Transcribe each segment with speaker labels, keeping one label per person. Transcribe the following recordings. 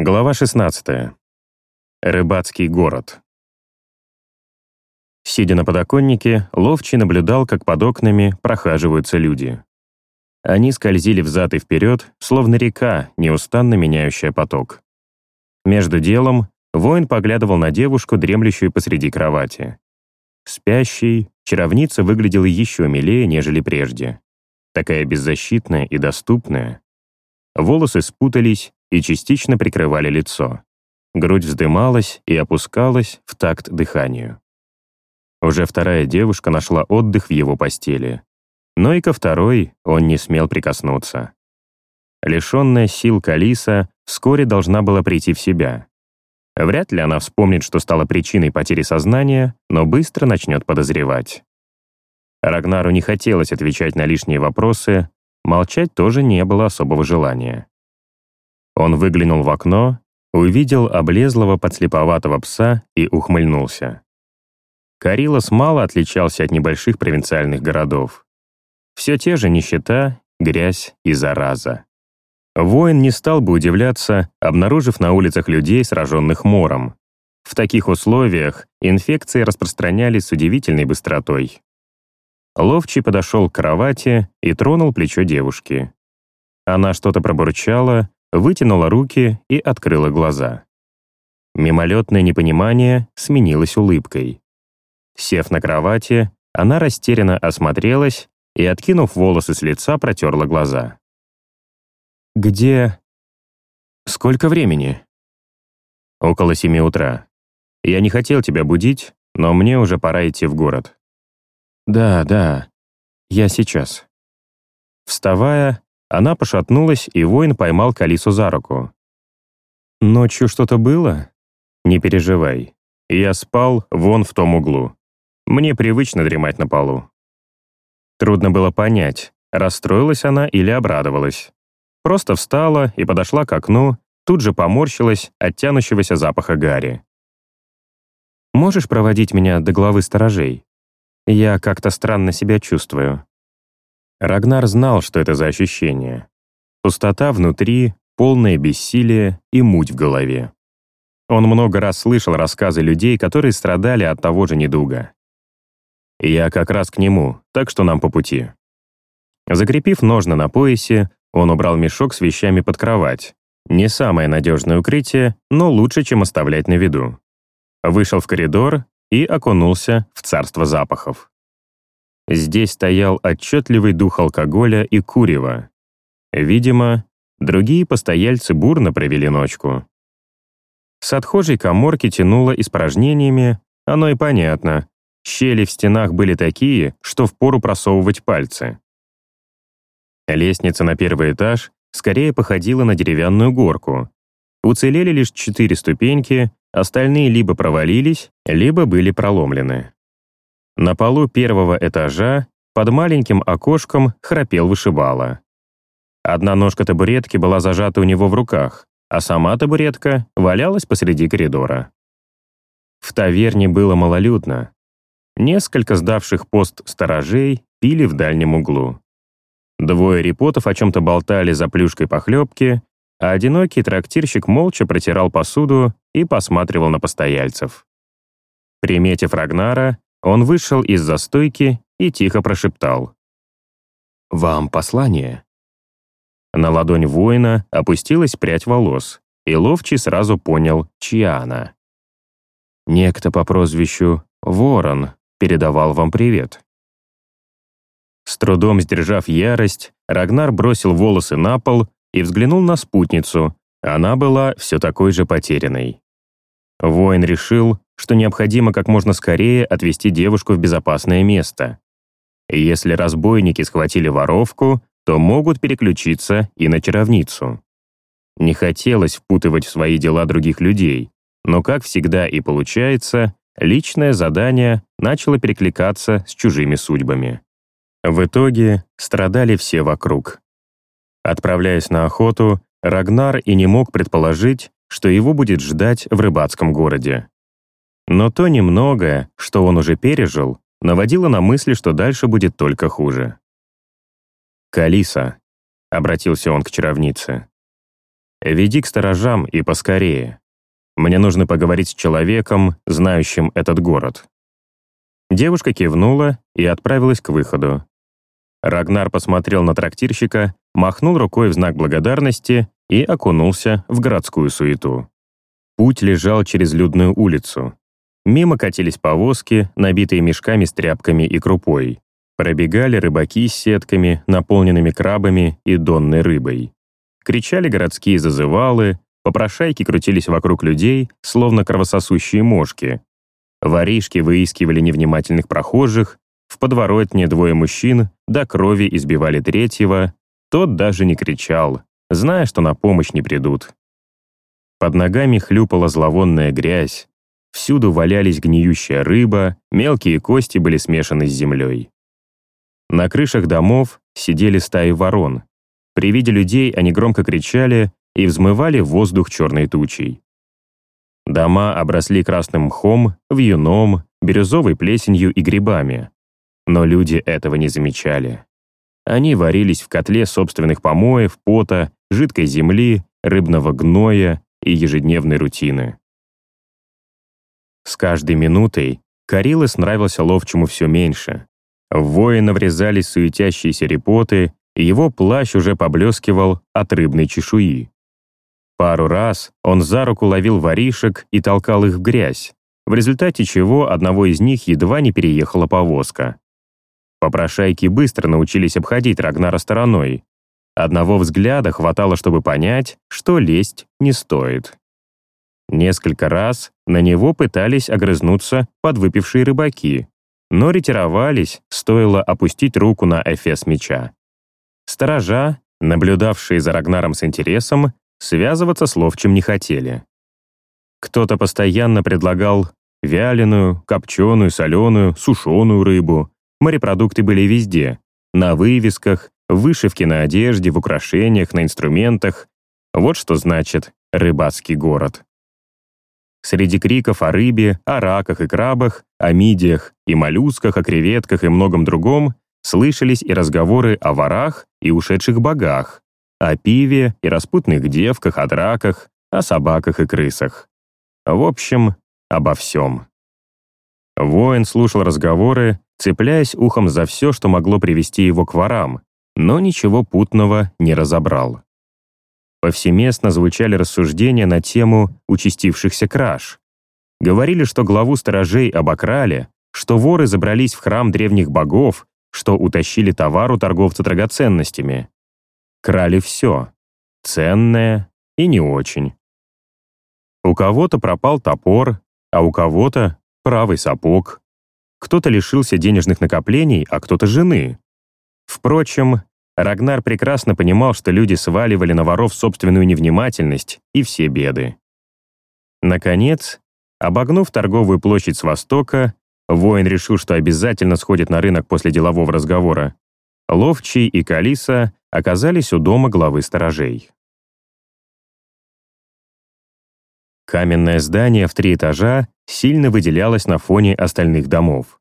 Speaker 1: Глава 16. Рыбацкий город. Сидя на подоконнике, Ловчий наблюдал, как под окнами прохаживаются люди. Они скользили взад и вперед, словно река, неустанно меняющая поток. Между делом воин поглядывал на девушку, дремлющую посреди кровати. Спящей, чаровница выглядела еще милее, нежели прежде. Такая беззащитная и доступная. Волосы спутались, и частично прикрывали лицо. Грудь вздымалась и опускалась в такт дыханию. Уже вторая девушка нашла отдых в его постели. Но и ко второй он не смел прикоснуться. Лишенная сил Калиса вскоре должна была прийти в себя. Вряд ли она вспомнит, что стало причиной потери сознания, но быстро начнет подозревать. Рагнару не хотелось отвечать на лишние вопросы, молчать тоже не было особого желания. Он выглянул в окно, увидел облезлого подслеповатого пса и ухмыльнулся. Карилос мало отличался от небольших провинциальных городов. Все те же нищета, грязь и зараза. Воин не стал бы удивляться, обнаружив на улицах людей, сраженных мором. В таких условиях инфекции распространялись с удивительной быстротой. Ловчий подошел к кровати и тронул плечо девушки. Она что-то пробурчала, вытянула руки и открыла глаза. Мимолетное непонимание сменилось улыбкой. Сев на кровати, она растерянно осмотрелась и, откинув волосы с лица, протерла глаза. «Где... сколько времени?» «Около семи утра. Я не хотел тебя будить, но мне уже пора идти в город». «Да, да. Я сейчас». Вставая, она пошатнулась, и воин поймал Калису за руку. «Ночью что-то было?» «Не переживай. Я спал вон в том углу. Мне привычно дремать на полу». Трудно было понять, расстроилась она или обрадовалась. Просто встала и подошла к окну, тут же поморщилась от тянущегося запаха гари. «Можешь проводить меня до главы сторожей? Я как-то странно себя чувствую». Рагнар знал, что это за ощущение. Пустота внутри, полное бессилие и муть в голове. Он много раз слышал рассказы людей, которые страдали от того же недуга. Я как раз к нему, так что нам по пути. Закрепив ножны на поясе, он убрал мешок с вещами под кровать. Не самое надежное укрытие, но лучше, чем оставлять на виду. Вышел в коридор и окунулся в царство запахов. Здесь стоял отчетливый дух алкоголя и курева. Видимо, другие постояльцы бурно провели ночку. С отхожей коморки тянуло испражнениями, оно и понятно. Щели в стенах были такие, что впору просовывать пальцы. Лестница на первый этаж скорее походила на деревянную горку. Уцелели лишь четыре ступеньки, остальные либо провалились, либо были проломлены. На полу первого этажа под маленьким окошком храпел вышибала. Одна ножка табуретки была зажата у него в руках, а сама табуретка валялась посреди коридора. В таверне было малолюдно. Несколько сдавших пост сторожей пили в дальнем углу. Двое репотов о чем-то болтали за плюшкой похлебки, а одинокий трактирщик молча протирал посуду и посматривал на постояльцев. Приметив Рагнара, он вышел из застойки и тихо прошептал. «Вам послание». На ладонь воина опустилась прядь волос, и Ловчий сразу понял, чья она. Некто по прозвищу Ворон передавал вам привет. С трудом сдержав ярость, Рагнар бросил волосы на пол и взглянул на спутницу. Она была все такой же потерянной. Воин решил, что необходимо как можно скорее отвезти девушку в безопасное место. Если разбойники схватили воровку, то могут переключиться и на чаровницу. Не хотелось впутывать в свои дела других людей, но, как всегда и получается, личное задание начало перекликаться с чужими судьбами. В итоге страдали все вокруг. Отправляясь на охоту, Рагнар и не мог предположить, что его будет ждать в рыбацком городе. Но то немногое, что он уже пережил, наводило на мысли, что дальше будет только хуже. «Калиса», — обратился он к чаровнице, Веди к сторожам и поскорее. Мне нужно поговорить с человеком, знающим этот город». Девушка кивнула и отправилась к выходу. Рагнар посмотрел на трактирщика, махнул рукой в знак благодарности и окунулся в городскую суету. Путь лежал через людную улицу. Мимо катились повозки, набитые мешками с тряпками и крупой. Пробегали рыбаки с сетками, наполненными крабами и донной рыбой. Кричали городские зазывалы, попрошайки крутились вокруг людей, словно кровососущие мошки. Воришки выискивали невнимательных прохожих, в подворотне двое мужчин до крови избивали третьего, тот даже не кричал, зная, что на помощь не придут. Под ногами хлюпала зловонная грязь, всюду валялись гниющая рыба, мелкие кости были смешаны с землей. На крышах домов сидели стаи ворон. При виде людей они громко кричали и взмывали воздух черной тучей. Дома обросли красным мхом, вьюном, бирюзовой плесенью и грибами. Но люди этого не замечали. Они варились в котле собственных помоев, пота, жидкой земли, рыбного гноя и ежедневной рутины. С каждой минутой Карилос нравился ловчему все меньше. В воина врезались суетящиеся репоты, и его плащ уже поблескивал от рыбной чешуи. Пару раз он за руку ловил воришек и толкал их в грязь, в результате чего одного из них едва не переехала повозка. Попрошайки быстро научились обходить Рагнара стороной. Одного взгляда хватало, чтобы понять, что лезть не стоит. Несколько раз на него пытались огрызнуться подвыпившие рыбаки, но ретировались, стоило опустить руку на эфес меча. Сторожа, наблюдавшие за Рагнаром с интересом, связываться с ловчим не хотели. Кто-то постоянно предлагал вяленую, копченую, соленую, сушеную рыбу. Морепродукты были везде. На вывесках, вышивки на одежде, в украшениях, на инструментах. Вот что значит «рыбацкий город». Среди криков о рыбе, о раках и крабах, о мидиях и моллюсках, о креветках и многом другом слышались и разговоры о ворах и ушедших богах, о пиве и распутных девках, о драках, о собаках и крысах. В общем, обо всем. Воин слушал разговоры, цепляясь ухом за все, что могло привести его к ворам, но ничего путного не разобрал. Повсеместно звучали рассуждения на тему участившихся краж. Говорили, что главу сторожей обокрали, что воры забрались в храм древних богов, что утащили товар у торговца драгоценностями. Крали все. Ценное и не очень. У кого-то пропал топор, а у кого-то правый сапог. Кто-то лишился денежных накоплений, а кто-то жены. Впрочем, Рагнар прекрасно понимал, что люди сваливали на воров собственную невнимательность и все беды. Наконец, обогнув торговую площадь с востока, воин решил, что обязательно сходит на рынок после делового разговора. Ловчий и Калиса оказались у дома главы сторожей. Каменное здание в три этажа сильно выделялось на фоне остальных домов.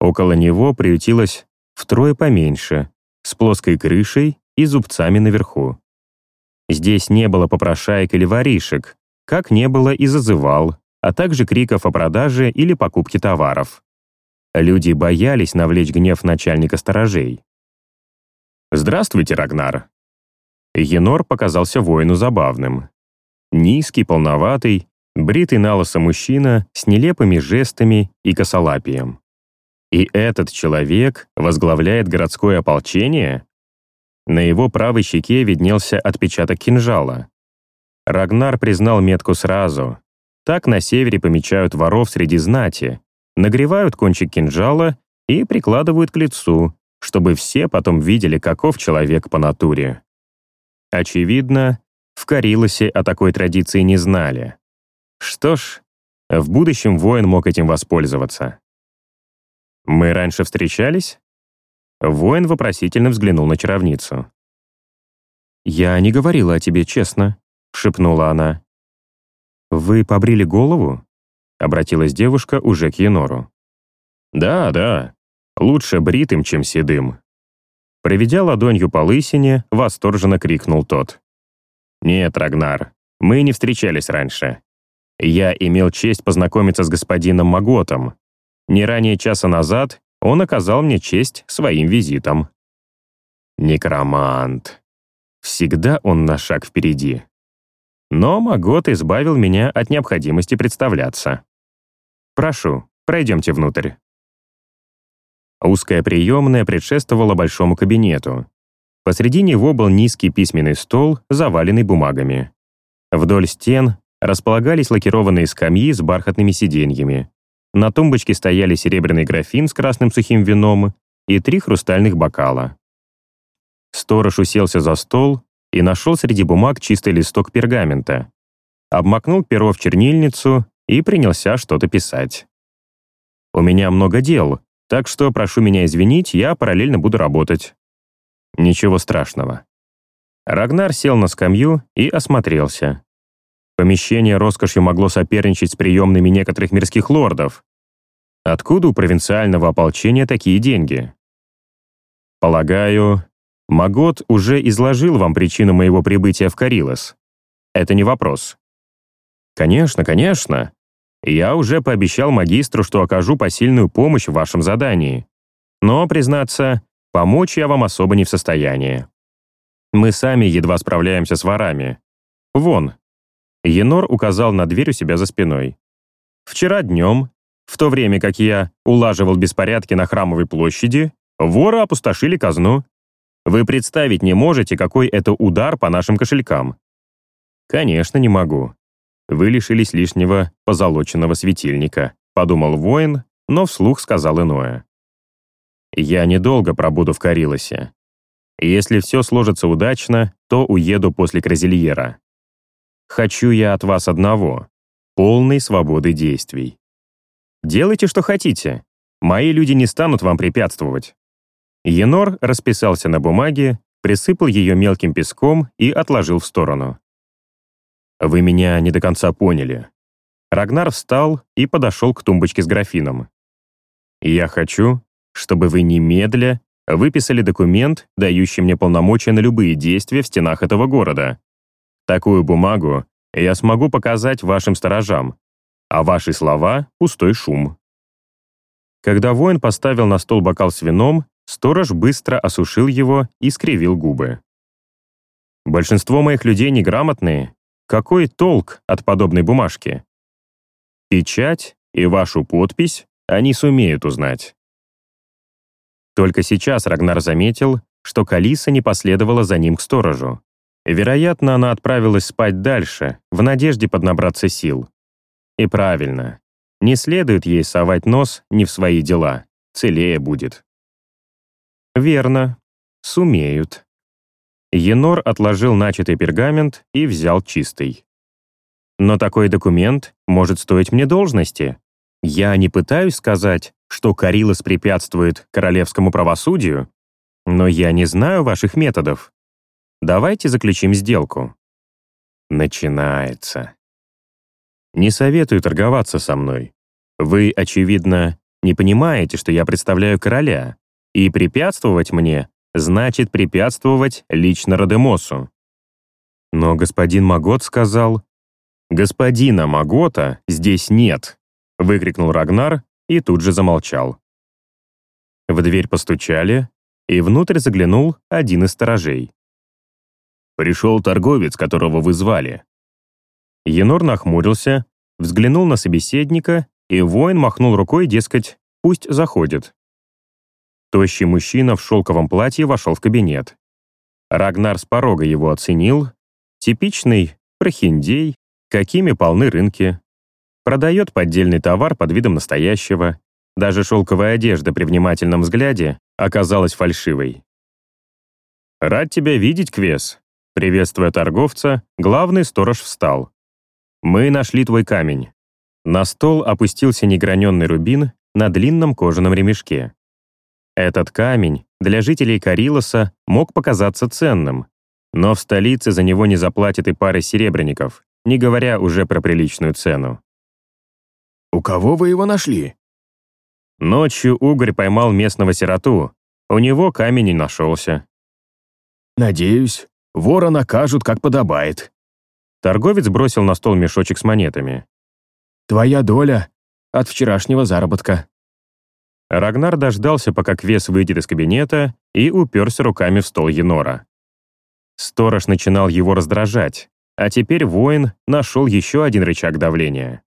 Speaker 1: Около него приютилось втрое поменьше, с плоской крышей и зубцами наверху. Здесь не было попрошаек или воришек, как не было и зазывал, а также криков о продаже или покупке товаров. Люди боялись навлечь гнев начальника сторожей. «Здравствуйте, Рагнар!» Енор показался воину забавным. Низкий, полноватый, бритый на мужчина с нелепыми жестами и косолапием. И этот человек возглавляет городское ополчение? На его правой щеке виднелся отпечаток кинжала. Рагнар признал метку сразу. Так на севере помечают воров среди знати, нагревают кончик кинжала и прикладывают к лицу, чтобы все потом видели, каков человек по натуре. Очевидно, в Карилосе о такой традиции не знали. Что ж, в будущем воин мог этим воспользоваться. «Мы раньше встречались?» Воин вопросительно взглянул на чаровницу. «Я не говорила о тебе честно», — шепнула она. «Вы побрили голову?» — обратилась девушка уже к Енору. «Да, да. Лучше бритым, чем седым». Проведя ладонью по лысине, восторженно крикнул тот. «Нет, Рагнар, мы не встречались раньше. Я имел честь познакомиться с господином Маготом. Не ранее часа назад он оказал мне честь своим визитом». Некромант. Всегда он на шаг впереди. Но Магот избавил меня от необходимости представляться. «Прошу, пройдемте внутрь». Узкая приемная предшествовала большому кабинету. Посреди него был низкий письменный стол, заваленный бумагами. Вдоль стен располагались лакированные скамьи с бархатными сиденьями. На тумбочке стояли серебряный графин с красным сухим вином и три хрустальных бокала. Сторож уселся за стол и нашел среди бумаг чистый листок пергамента. Обмакнул перо в чернильницу и принялся что-то писать. «У меня много дел, так что прошу меня извинить, я параллельно буду работать». Ничего страшного. Рагнар сел на скамью и осмотрелся. Помещение роскошью могло соперничать с приемными некоторых мирских лордов. Откуда у провинциального ополчения такие деньги? Полагаю, Магот уже изложил вам причину моего прибытия в Карилос. Это не вопрос. Конечно, конечно. Я уже пообещал магистру, что окажу посильную помощь в вашем задании. Но, признаться, помочь я вам особо не в состоянии. Мы сами едва справляемся с ворами. Вон. Енор указал на дверь у себя за спиной. Вчера днем, в то время как я улаживал беспорядки на Храмовой площади, воры опустошили казну. Вы представить не можете, какой это удар по нашим кошелькам. Конечно, не могу. Вы лишились лишнего позолоченного светильника, подумал воин, но вслух сказал иное. Я недолго пробуду в Карилосе. Если все сложится удачно, то уеду после Кразильера. Хочу я от вас одного — полной свободы действий. Делайте, что хотите. Мои люди не станут вам препятствовать. Енор расписался на бумаге, присыпал ее мелким песком и отложил в сторону. «Вы меня не до конца поняли». Рагнар встал и подошел к тумбочке с графином. «Я хочу, чтобы вы немедля выписали документ, дающий мне полномочия на любые действия в стенах этого города. Такую бумагу я смогу показать вашим сторожам, а ваши слова — пустой шум». Когда воин поставил на стол бокал с вином, Сторож быстро осушил его и скривил губы. Большинство моих людей неграмотные. Какой толк от подобной бумажки? Печать и вашу подпись они сумеют узнать. Только сейчас Рагнар заметил, что Калиса не последовала за ним к сторожу. Вероятно, она отправилась спать дальше, в надежде поднабраться сил. И правильно. Не следует ей совать нос не в свои дела. Целее будет. Верно. Сумеют. Енор отложил начатый пергамент и взял чистый. Но такой документ может стоить мне должности. Я не пытаюсь сказать, что Карилос препятствует королевскому правосудию, но я не знаю ваших методов. Давайте заключим сделку. Начинается. Не советую торговаться со мной. Вы, очевидно, не понимаете, что я представляю короля, и препятствовать мне значит препятствовать лично Родемосу. Но господин Магот сказал, «Господина Магота здесь нет», — выкрикнул Рагнар и тут же замолчал. В дверь постучали, и внутрь заглянул один из сторожей. «Пришел торговец, которого вы звали». Енор нахмурился, взглянул на собеседника, и воин махнул рукой, дескать, пусть заходит. Тощий мужчина в шелковом платье вошел в кабинет. Рагнар с порога его оценил. Типичный прохиндей, какими полны рынки. Продает поддельный товар под видом настоящего. Даже шелковая одежда при внимательном взгляде оказалась фальшивой. «Рад тебя видеть, Квес», — приветствуя торговца, главный сторож встал. «Мы нашли твой камень». На стол опустился неграненный рубин на длинном кожаном ремешке. Этот камень для жителей Карилоса мог показаться ценным, но в столице за него не заплатят и пары серебряников, не говоря уже про приличную цену.
Speaker 2: «У кого вы его нашли?»
Speaker 1: Ночью Угорь поймал местного сироту. У него камень не нашелся.
Speaker 2: «Надеюсь, Вора накажут, как подобает.
Speaker 1: Торговец бросил на стол мешочек с монетами.
Speaker 2: Твоя доля от вчерашнего заработка.
Speaker 1: Рагнар дождался, пока Квес выйдет из кабинета, и уперся руками в стол Енора. Сторож начинал его раздражать, а теперь воин нашел еще один рычаг давления.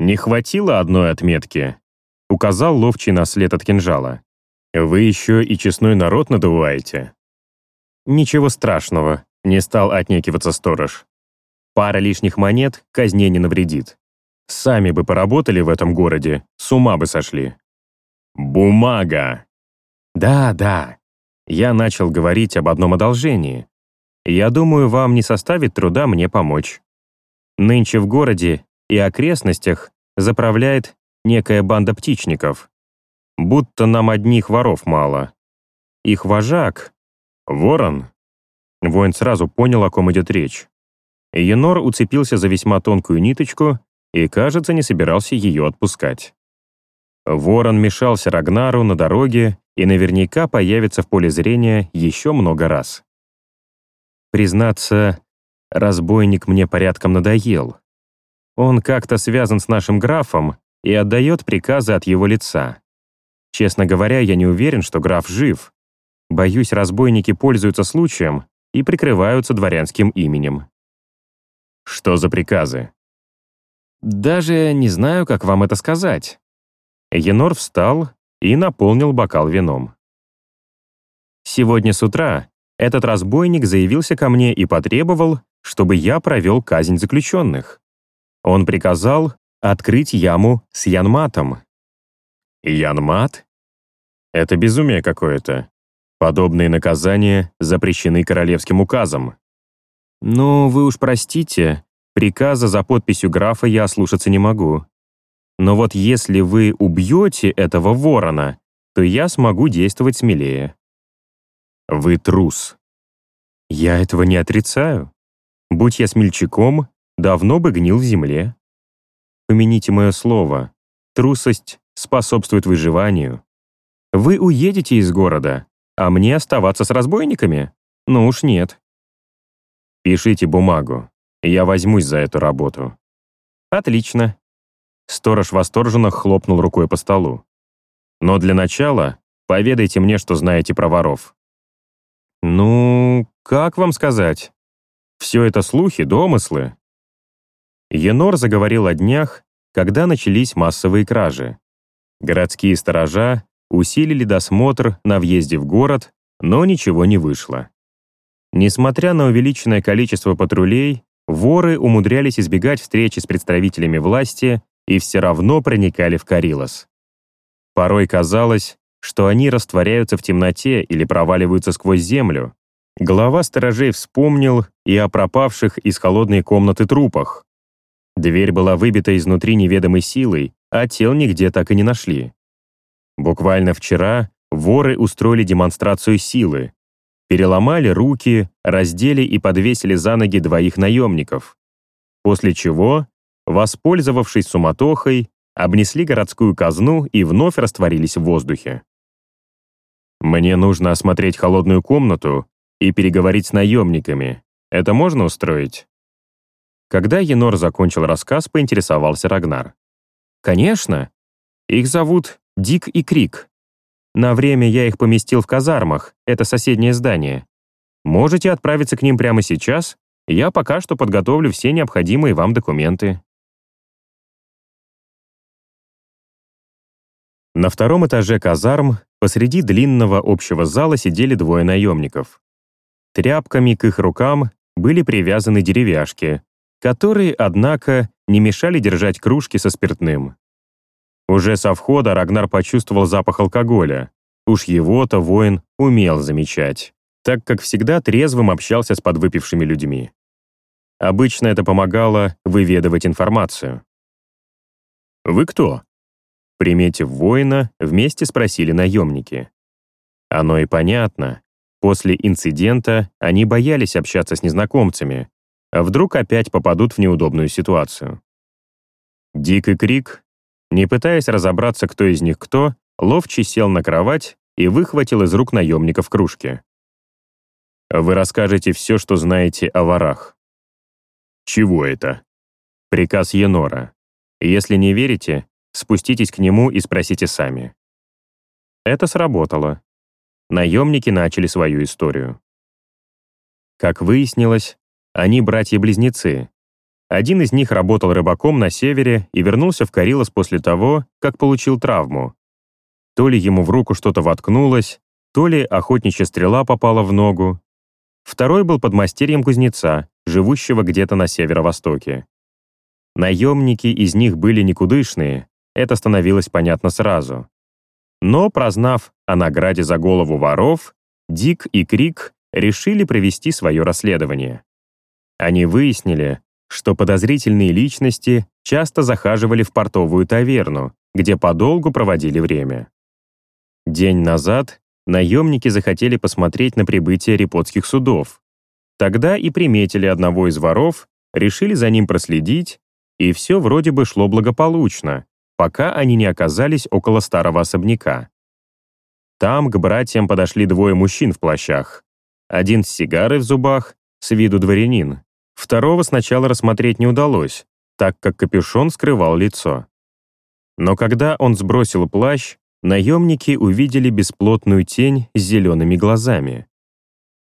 Speaker 1: «Не хватило одной отметки», — указал ловчий на след от кинжала. «Вы еще и честной народ надуваете». «Ничего страшного», — не стал отнекиваться сторож. «Пара лишних монет казне не навредит. Сами бы поработали в этом городе, с ума бы сошли». «Бумага!» «Да, да». Я начал говорить об одном одолжении. Я думаю, вам не составит труда мне помочь. Нынче в городе и окрестностях заправляет некая банда птичников. Будто нам одних воров мало. Их вожак — ворон. Воин сразу понял, о ком идет речь. Енор уцепился за весьма тонкую ниточку и, кажется, не собирался ее отпускать. Ворон мешался Рагнару на дороге и наверняка появится в поле зрения еще много раз. Признаться, разбойник мне порядком надоел. Он как-то связан с нашим графом и отдает приказы от его лица. Честно говоря, я не уверен, что граф жив. Боюсь, разбойники пользуются случаем и прикрываются дворянским именем. Что за приказы? Даже не знаю, как вам это сказать. Енор встал и наполнил бокал вином. Сегодня с утра этот разбойник заявился ко мне и потребовал, чтобы я провел казнь заключенных. Он приказал открыть яму с янматом. Янмат? Это безумие какое-то. Подобные наказания запрещены королевским указом. Ну, вы уж простите, приказа за подписью графа я слушаться не могу. Но вот если вы убьете этого ворона, то я смогу действовать смелее. Вы трус. Я этого не отрицаю. Будь я смельчаком, давно бы гнил в земле. Помяните мое слово. Трусость способствует выживанию. Вы уедете из города, а мне оставаться с разбойниками? Ну уж нет. Пишите бумагу. Я возьмусь за эту работу. Отлично. Сторож восторженно хлопнул рукой по столу. «Но для начала поведайте мне, что знаете про воров». «Ну, как вам сказать? Все это слухи, домыслы». Енор заговорил о днях, когда начались массовые кражи. Городские сторожа усилили досмотр на въезде в город, но ничего не вышло. Несмотря на увеличенное количество патрулей, воры умудрялись избегать встречи с представителями власти и все равно проникали в Карилос. Порой казалось, что они растворяются в темноте или проваливаются сквозь землю. Глава сторожей вспомнил и о пропавших из холодной комнаты трупах. Дверь была выбита изнутри неведомой силой, а тел нигде так и не нашли. Буквально вчера воры устроили демонстрацию силы. Переломали руки, раздели и подвесили за ноги двоих наемников. После чего воспользовавшись суматохой, обнесли городскую казну и вновь растворились в воздухе. «Мне нужно осмотреть холодную комнату и переговорить с наемниками. Это можно устроить?» Когда Енор закончил рассказ, поинтересовался Рагнар. «Конечно. Их зовут Дик и Крик. На время я их поместил в казармах, это соседнее здание. Можете отправиться к ним прямо сейчас, я пока что подготовлю все необходимые вам документы». На втором этаже казарм посреди длинного общего зала сидели двое наемников. Тряпками к их рукам были привязаны деревяшки, которые, однако, не мешали держать кружки со спиртным. Уже со входа Рагнар почувствовал запах алкоголя. Уж его-то воин умел замечать, так как всегда трезвым общался с подвыпившими людьми. Обычно это помогало выведывать информацию. «Вы кто?» Приметив воина, вместе спросили наемники. Оно и понятно. После инцидента они боялись общаться с незнакомцами, а вдруг опять попадут в неудобную ситуацию. Дик и Крик, не пытаясь разобраться, кто из них кто, ловчий сел на кровать и выхватил из рук наемников кружки. Вы расскажете все, что знаете о ворах.
Speaker 2: Чего это?
Speaker 1: Приказ Енора. Если не верите, спуститесь к нему и спросите сами. Это сработало. Наемники начали свою историю. Как выяснилось, они братья-близнецы. Один из них работал рыбаком на севере и вернулся в Карилос после того, как получил травму. То ли ему в руку что-то воткнулось, то ли охотничья стрела попала в ногу. Второй был подмастерьем кузнеца, живущего где-то на северо-востоке. Наемники из них были никудышные, это становилось понятно сразу. Но, прознав о награде за голову воров, Дик и Крик решили провести свое расследование. Они выяснили, что подозрительные личности часто захаживали в портовую таверну, где подолгу проводили время. День назад наемники захотели посмотреть на прибытие репотских судов. Тогда и приметили одного из воров, решили за ним проследить, и все вроде бы шло благополучно, пока они не оказались около старого особняка. Там к братьям подошли двое мужчин в плащах. Один с сигарой в зубах, с виду дворянин. Второго сначала рассмотреть не удалось, так как капюшон скрывал лицо. Но когда он сбросил плащ, наемники увидели бесплотную тень с зелеными глазами.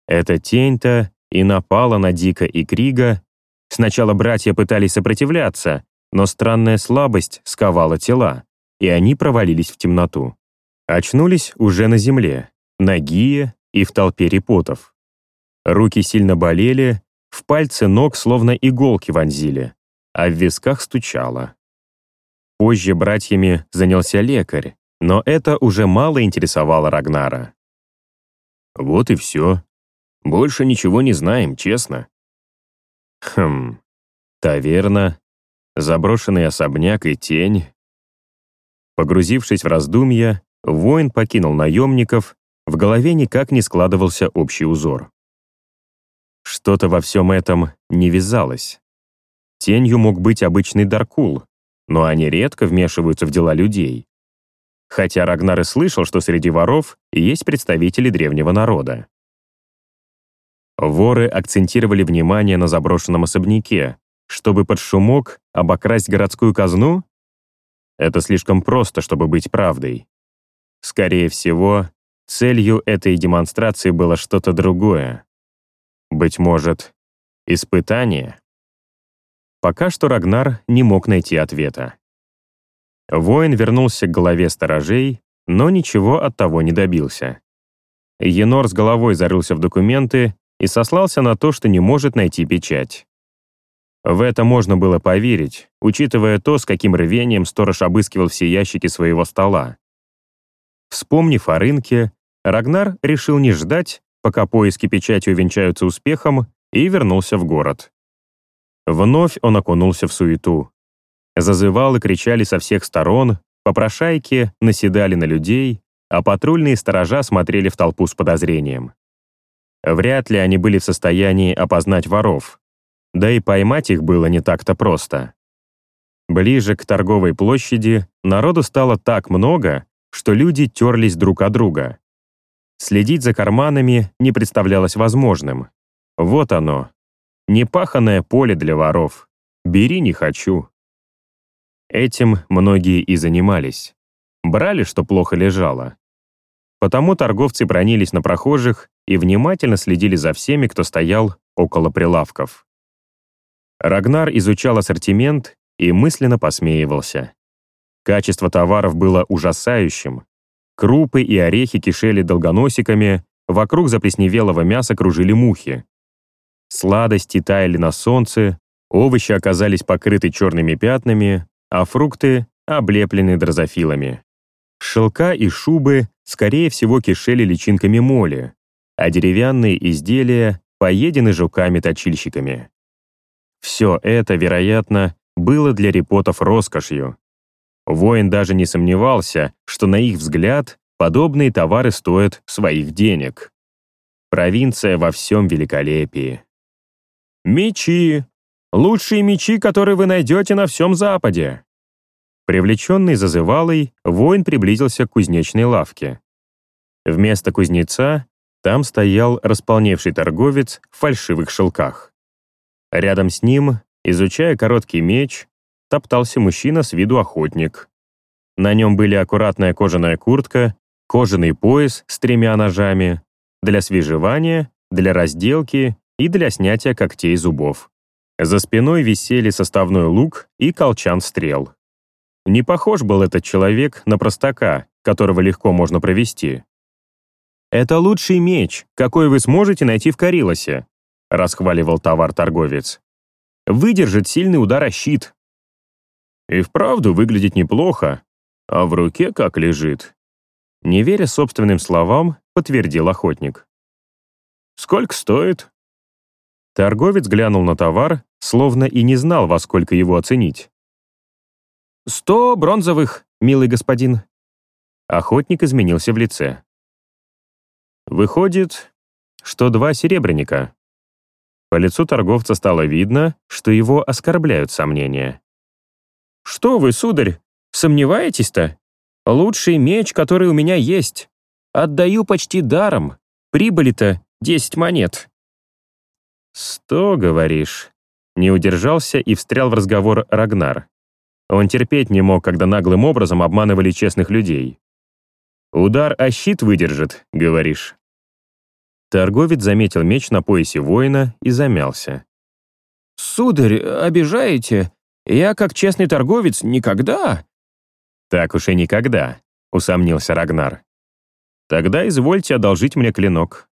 Speaker 1: Эта тень-то и напала на Дика и Крига. Сначала братья пытались сопротивляться, но странная слабость сковала тела, и они провалились в темноту. Очнулись уже на земле, нагие и в толпе репотов. Руки сильно болели, в пальцы ног словно иголки вонзили, а в висках стучало. Позже братьями занялся лекарь, но это уже мало интересовало Рагнара.
Speaker 2: Вот и все. Больше ничего не знаем, честно.
Speaker 1: Хм, таверна, заброшенный особняк и тень. Погрузившись в раздумья, воин покинул наемников, в голове никак не складывался общий узор. Что-то во всем этом не вязалось. Тенью мог быть обычный Даркул, но они редко вмешиваются в дела людей. Хотя Рагнар и слышал, что среди воров есть представители древнего народа. Воры акцентировали внимание на заброшенном особняке, чтобы под шумок обокрасть городскую казну? Это слишком просто, чтобы быть правдой. Скорее всего, целью этой демонстрации было что-то другое. Быть может, испытание? Пока что Рагнар не мог найти ответа. Воин вернулся к голове сторожей, но ничего от того не добился. Енор с головой зарылся в документы и сослался на то, что не может найти печать. В это можно было поверить, учитывая то, с каким рвением сторож обыскивал все ящики своего стола. Вспомнив о рынке, Рагнар решил не ждать, пока поиски печати увенчаются успехом, и вернулся в город. Вновь он окунулся в суету. Зазывал и кричали со всех сторон, попрошайки наседали на людей, а патрульные сторожа смотрели в толпу с подозрением. Вряд ли они были в состоянии опознать воров, да и поймать их было не так-то просто. Ближе к торговой площади народу стало так много, что люди терлись друг от друга. Следить за карманами не представлялось возможным. Вот оно. Непаханное поле для воров. Бери не хочу. Этим многие и занимались. Брали, что плохо лежало. Потому торговцы бронились на прохожих и внимательно следили за всеми, кто стоял около прилавков. Рагнар изучал ассортимент и мысленно посмеивался. Качество товаров было ужасающим. Крупы и орехи кишели долгоносиками, вокруг заплесневелого мяса кружили мухи. Сладости таяли на солнце, овощи оказались покрыты черными пятнами, а фрукты — облеплены дрозофилами. Шелка и шубы, скорее всего, кишели личинками моли, а деревянные изделия поедены жуками-точильщиками. Все это, вероятно, было для репотов роскошью. Воин даже не сомневался, что на их взгляд подобные товары стоят своих денег. Провинция во всем великолепии. «Мечи! Лучшие мечи, которые вы найдете на всем Западе!» Привлеченный зазывалой, воин приблизился к кузнечной лавке. Вместо кузнеца Там стоял располневший торговец в фальшивых шелках. Рядом с ним, изучая короткий меч, топтался мужчина с виду охотник. На нем были аккуратная кожаная куртка, кожаный пояс с тремя ножами, для свежевания, для разделки и для снятия когтей зубов. За спиной висели составной лук и колчан стрел. Не похож был этот человек на простака, которого легко можно провести. «Это лучший меч, какой вы сможете найти в Карилосе», расхваливал товар торговец. «Выдержит сильный удар о щит».
Speaker 2: «И вправду выглядит неплохо, а в руке как лежит».
Speaker 1: Не веря собственным словам, подтвердил охотник.
Speaker 2: «Сколько стоит?»
Speaker 1: Торговец глянул на товар, словно и не знал, во сколько его оценить.
Speaker 3: «Сто бронзовых, милый господин».
Speaker 1: Охотник изменился в лице. Выходит, что два серебряника. По лицу торговца стало видно, что его оскорбляют сомнения.
Speaker 3: «Что вы, сударь, сомневаетесь-то? Лучший меч, который у меня есть. Отдаю почти даром. Прибыли-то десять монет».
Speaker 1: «Сто, говоришь?» Не удержался и встрял в разговор Рагнар. Он терпеть не мог, когда наглым образом обманывали честных людей. «Удар о щит выдержит, говоришь?» Торговец заметил меч на поясе воина и замялся.
Speaker 3: «Сударь, обижаете? Я, как честный торговец, никогда...»
Speaker 1: «Так уж и никогда», — усомнился Рагнар. «Тогда извольте одолжить мне клинок».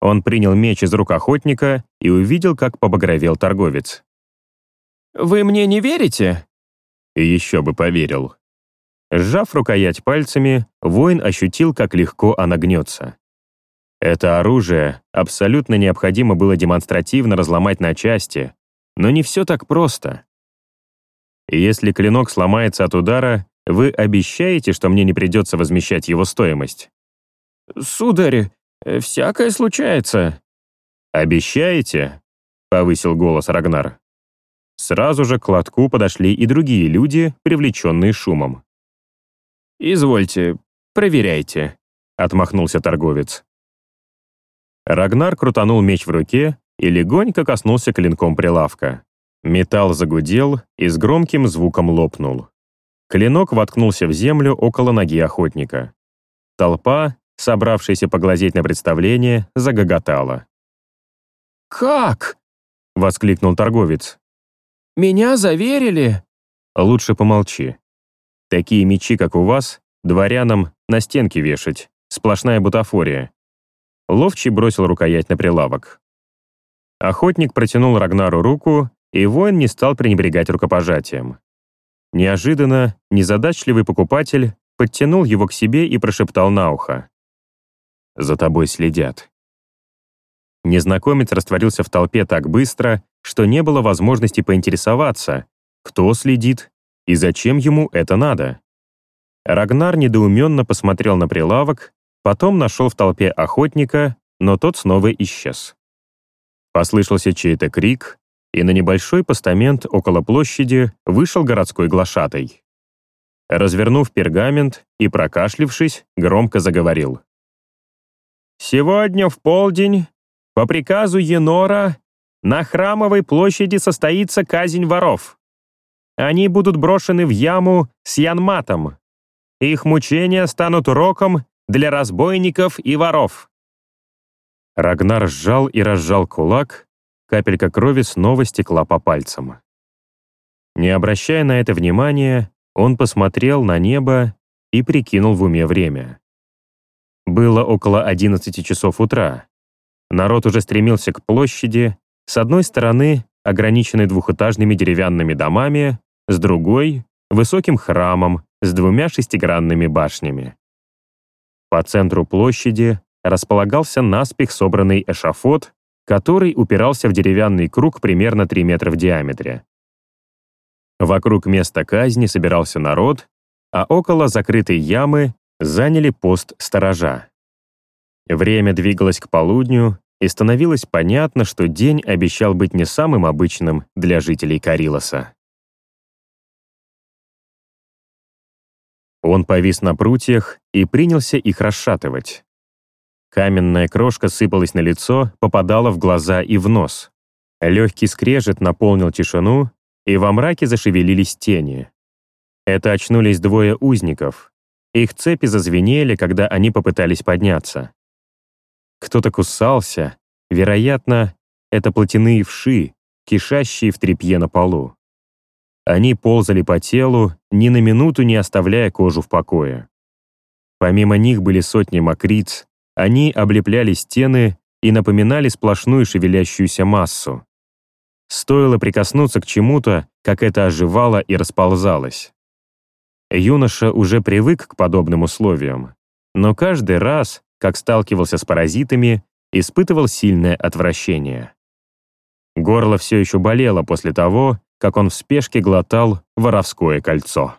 Speaker 1: Он принял меч из рук охотника и увидел, как побагровел торговец.
Speaker 3: «Вы мне не верите?»
Speaker 1: И еще бы поверил. Сжав рукоять пальцами, воин ощутил, как легко она гнется. Это оружие абсолютно необходимо было демонстративно разломать на части, но не все так просто. Если клинок сломается от удара, вы обещаете, что мне не придется возмещать его стоимость?
Speaker 3: «Сударь, всякое случается».
Speaker 1: «Обещаете?» — повысил голос Рагнар. Сразу же к лотку подошли и другие люди, привлеченные шумом.
Speaker 3: «Извольте, проверяйте», —
Speaker 1: отмахнулся торговец. Рагнар крутанул меч в руке и легонько коснулся клинком прилавка. Металл загудел и с громким звуком лопнул. Клинок воткнулся в землю около ноги охотника. Толпа, собравшаяся поглазеть на представление, загоготала.
Speaker 3: «Как?»
Speaker 1: — воскликнул торговец.
Speaker 3: «Меня заверили?»
Speaker 1: «Лучше помолчи. Такие мечи, как у вас, дворянам на стенки вешать. Сплошная бутафория. Ловчий бросил рукоять на прилавок. Охотник протянул Рагнару руку, и воин не стал пренебрегать рукопожатием. Неожиданно незадачливый покупатель подтянул его к себе и прошептал на ухо. «За тобой следят». Незнакомец растворился в толпе так быстро, что не было возможности поинтересоваться, кто следит и зачем ему это надо. Рагнар недоуменно посмотрел на прилавок Потом нашел в толпе охотника, но тот снова исчез. Послышался чей-то крик, и на небольшой постамент около площади вышел городской глашатай. Развернув пергамент и прокашлившись, громко заговорил. «Сегодня в полдень, по приказу Енора, на Храмовой площади состоится казнь воров. Они будут брошены в яму с янматом. Их мучения станут уроком для разбойников и воров». Рагнар сжал и разжал кулак, капелька крови снова стекла по пальцам. Не обращая на это внимания, он посмотрел на небо и прикинул в уме время. Было около 11 часов утра. Народ уже стремился к площади, с одной стороны, ограниченной двухэтажными деревянными домами, с другой — высоким храмом с двумя шестигранными башнями. По центру площади располагался наспех собранный эшафот, который упирался в деревянный круг примерно 3 метра в диаметре. Вокруг места казни собирался народ, а около закрытой ямы заняли пост сторожа. Время двигалось к полудню, и становилось понятно, что день обещал быть не самым обычным для жителей Карилоса. Он повис на прутьях и принялся их расшатывать. Каменная крошка сыпалась на лицо, попадала в глаза и в нос. Легкий скрежет наполнил тишину, и во мраке зашевелились тени. Это очнулись двое узников. Их цепи зазвенели, когда они попытались подняться. Кто-то кусался, вероятно, это плотяные вши, кишащие в тряпье на полу. Они ползали по телу, ни на минуту не оставляя кожу в покое. Помимо них были сотни мокриц, они облепляли стены и напоминали сплошную шевелящуюся массу. Стоило прикоснуться к чему-то, как это оживало и расползалось. Юноша уже привык к подобным условиям, но каждый раз, как сталкивался с паразитами, испытывал сильное отвращение. Горло все еще болело после того, как он в спешке глотал воровское кольцо.